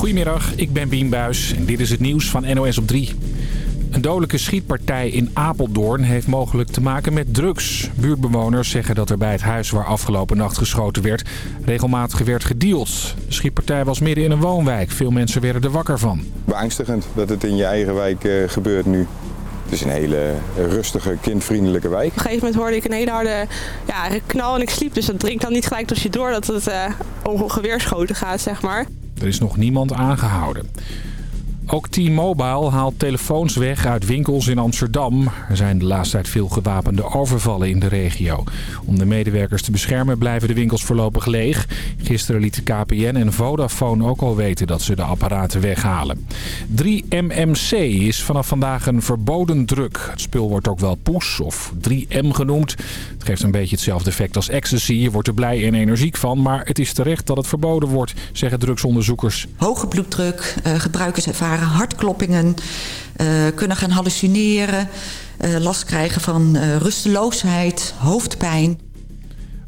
Goedemiddag, ik ben Bien Buis en dit is het nieuws van NOS op 3. Een dodelijke schietpartij in Apeldoorn heeft mogelijk te maken met drugs. Buurtbewoners zeggen dat er bij het huis waar afgelopen nacht geschoten werd... regelmatig werd gedeeld. De schietpartij was midden in een woonwijk. Veel mensen werden er wakker van. Beangstigend dat het in je eigen wijk uh, gebeurt nu. Het is een hele rustige, kindvriendelijke wijk. Op een gegeven moment hoorde ik een hele harde ja, knal en ik sliep. Dus dat dringt dan niet gelijk tot je door dat het uh, om geweerschoten gaat, zeg maar. Er is nog niemand aangehouden. Ook T-Mobile haalt telefoons weg uit winkels in Amsterdam. Er zijn de laatste tijd veel gewapende overvallen in de regio. Om de medewerkers te beschermen blijven de winkels voorlopig leeg. Gisteren lieten KPN en Vodafone ook al weten dat ze de apparaten weghalen. 3MMC is vanaf vandaag een verboden druk. Het spul wordt ook wel poes of 3M genoemd. Het geeft een beetje hetzelfde effect als ecstasy. Je wordt er blij en energiek van, maar het is terecht dat het verboden wordt, zeggen drugsonderzoekers. Hoge bloeddruk, uh, hartkloppingen, uh, kunnen gaan hallucineren, uh, last krijgen van uh, rusteloosheid, hoofdpijn.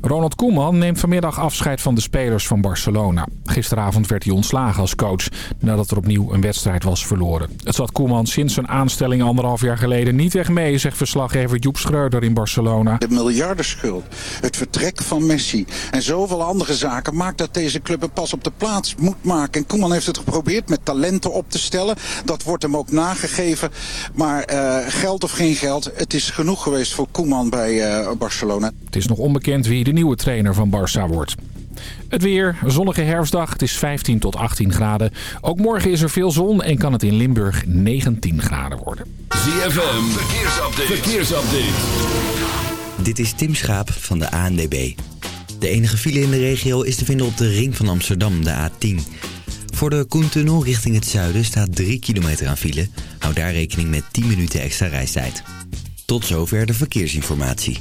Ronald Koeman neemt vanmiddag afscheid van de spelers van Barcelona. Gisteravond werd hij ontslagen als coach nadat er opnieuw een wedstrijd was verloren. Het zat Koeman sinds zijn aanstelling anderhalf jaar geleden niet echt mee, zegt verslaggever Joep Schreuder in Barcelona. De miljardenschuld, het vertrek van Messi en zoveel andere zaken maakt dat deze club een pas op de plaats moet maken. En Koeman heeft het geprobeerd met talenten op te stellen. Dat wordt hem ook nagegeven. Maar uh, geld of geen geld, het is genoeg geweest voor Koeman bij uh, Barcelona. Het is nog onbekend wie de nieuwe trainer van Barça wordt. Het weer, zonnige herfstdag, het is 15 tot 18 graden. Ook morgen is er veel zon en kan het in Limburg 19 graden worden. ZFM, verkeersupdate. verkeersupdate. Dit is Tim Schaap van de ANDB. De enige file in de regio is te vinden op de ring van Amsterdam, de A10. Voor de Koentunnel richting het zuiden staat 3 kilometer aan file. Hou daar rekening met 10 minuten extra reistijd. Tot zover de verkeersinformatie.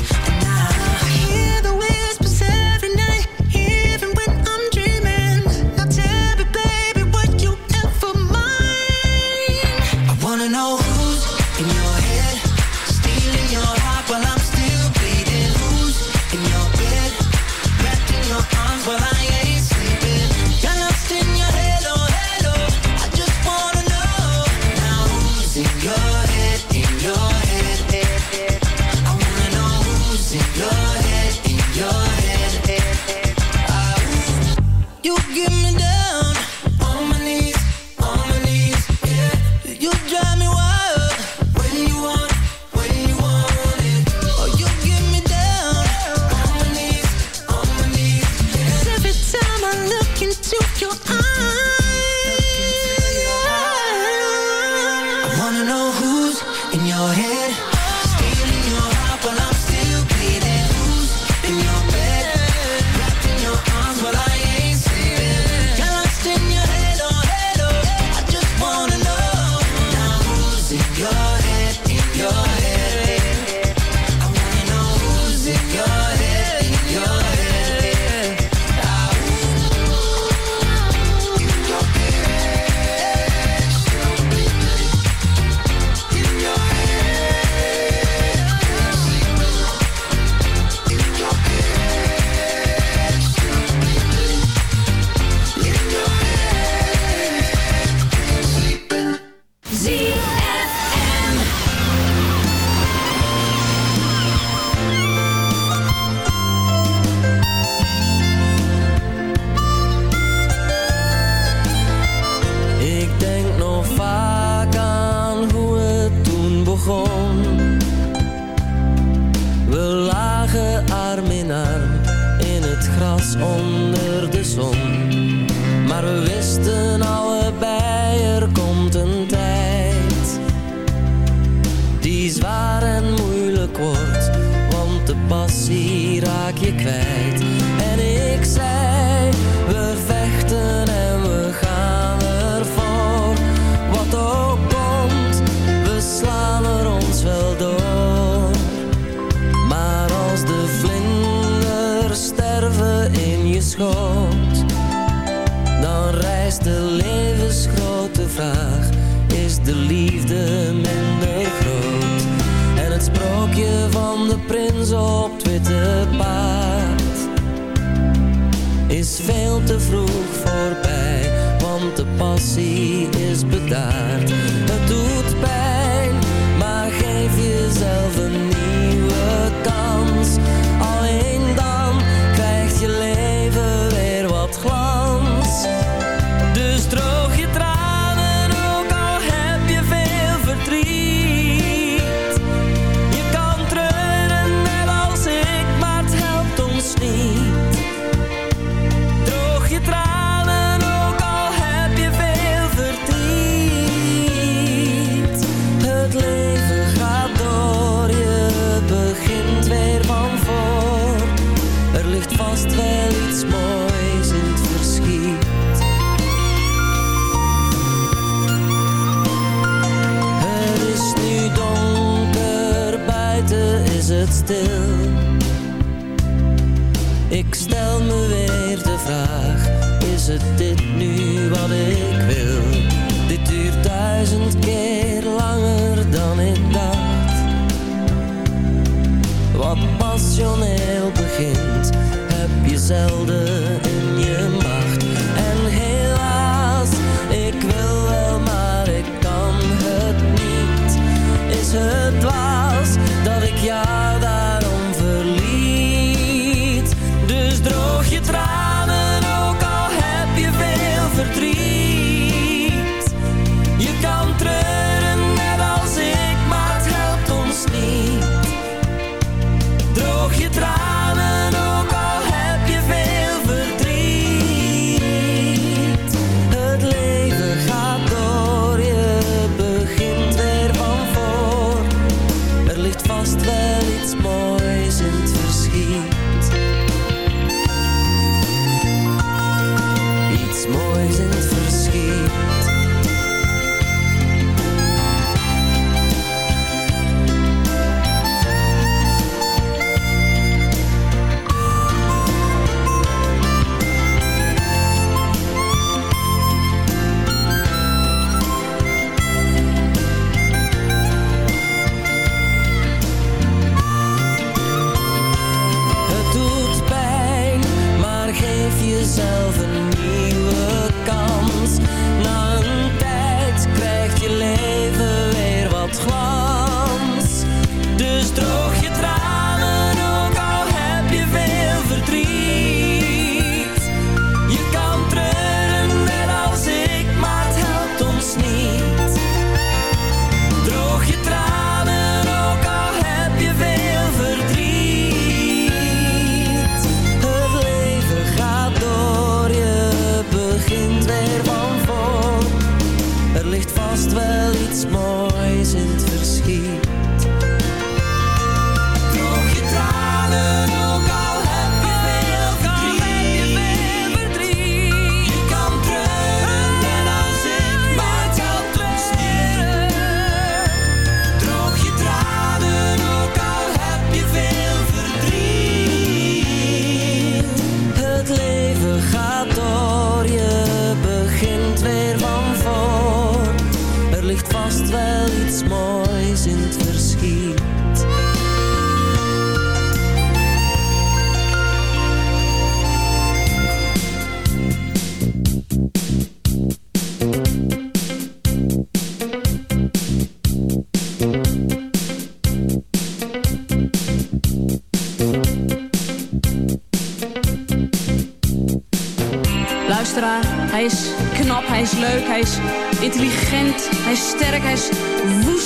Jezelf een nieuwe kans. Na een tijd krijgt je leven weer wat glans.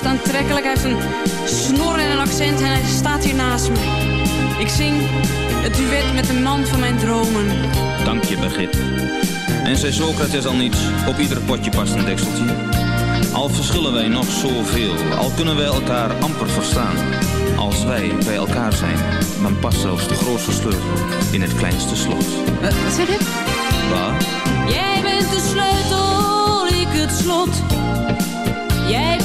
Woest aantrekkelijk. Hij heeft een snor en een accent en hij staat hier naast me. Ik zing het duet met de man van mijn dromen. Dank je, begrip. En zei Socrates al niets, op ieder potje past een dekseltje. Al verschillen wij nog zoveel, al kunnen wij elkaar amper verstaan. Als wij bij elkaar zijn, dan past zelfs de grootste sleutel in het kleinste slot. Wat zeg je? Waar? Jij bent de sleutel, ik het slot. Jij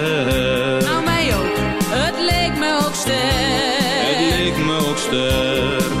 Leek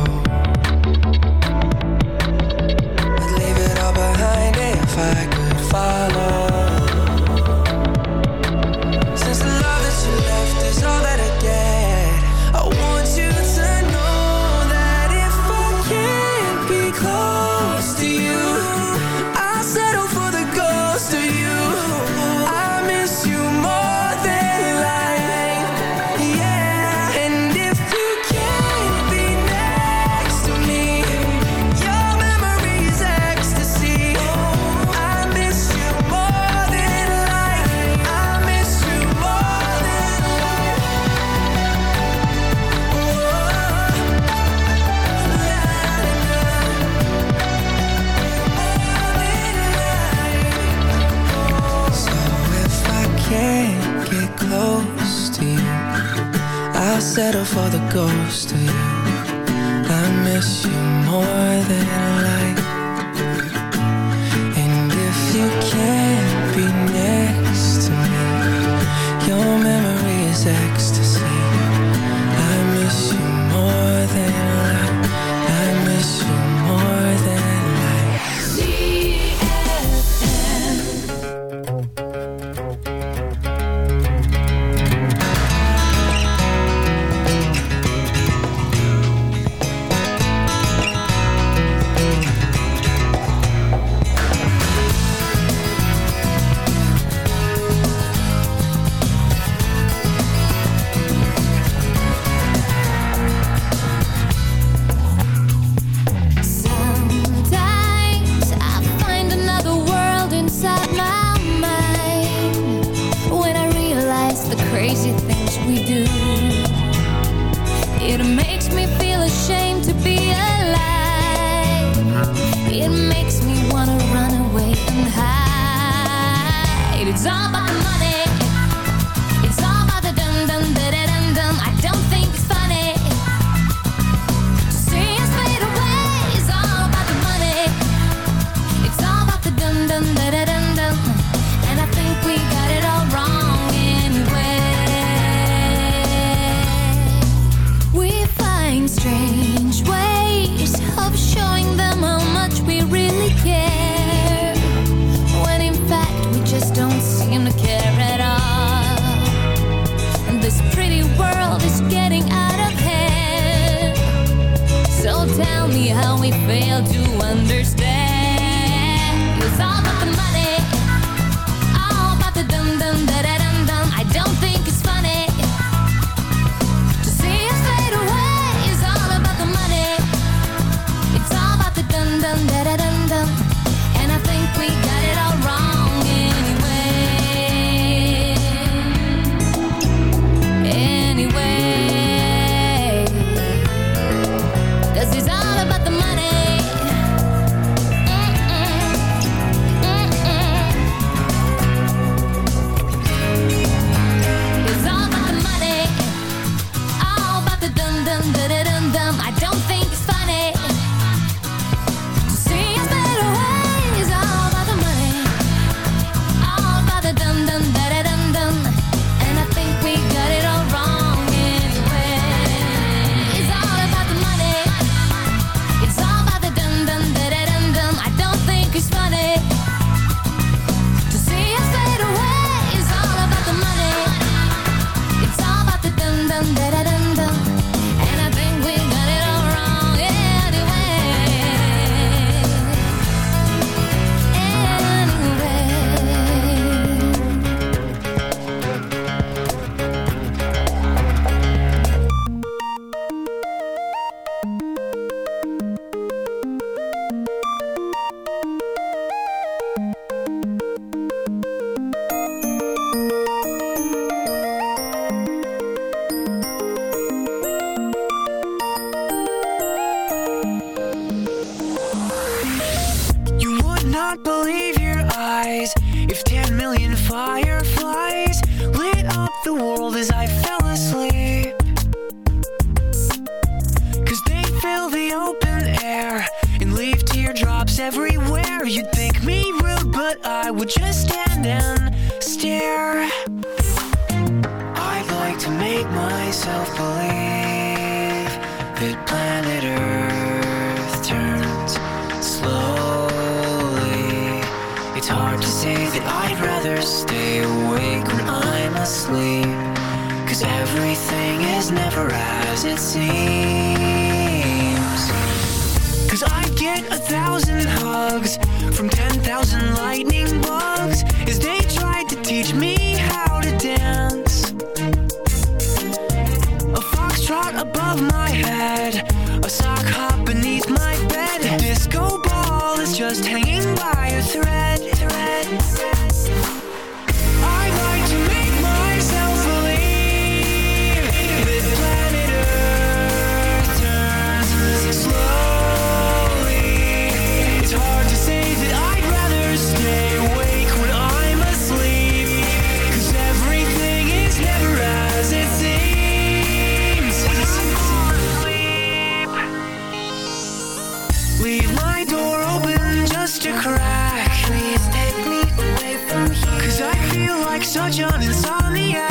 more than Cause I get a thousand hugs from 10,000 lightning bugs as they tried to teach me how to dance. A foxtrot above my head, a sock hop beneath my bed. A disco ball is just hanging by a thread. thread. I'd like such an insomniac.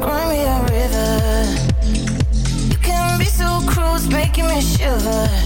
Cry me a river. You can be so cruel, it's making me shiver.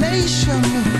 nation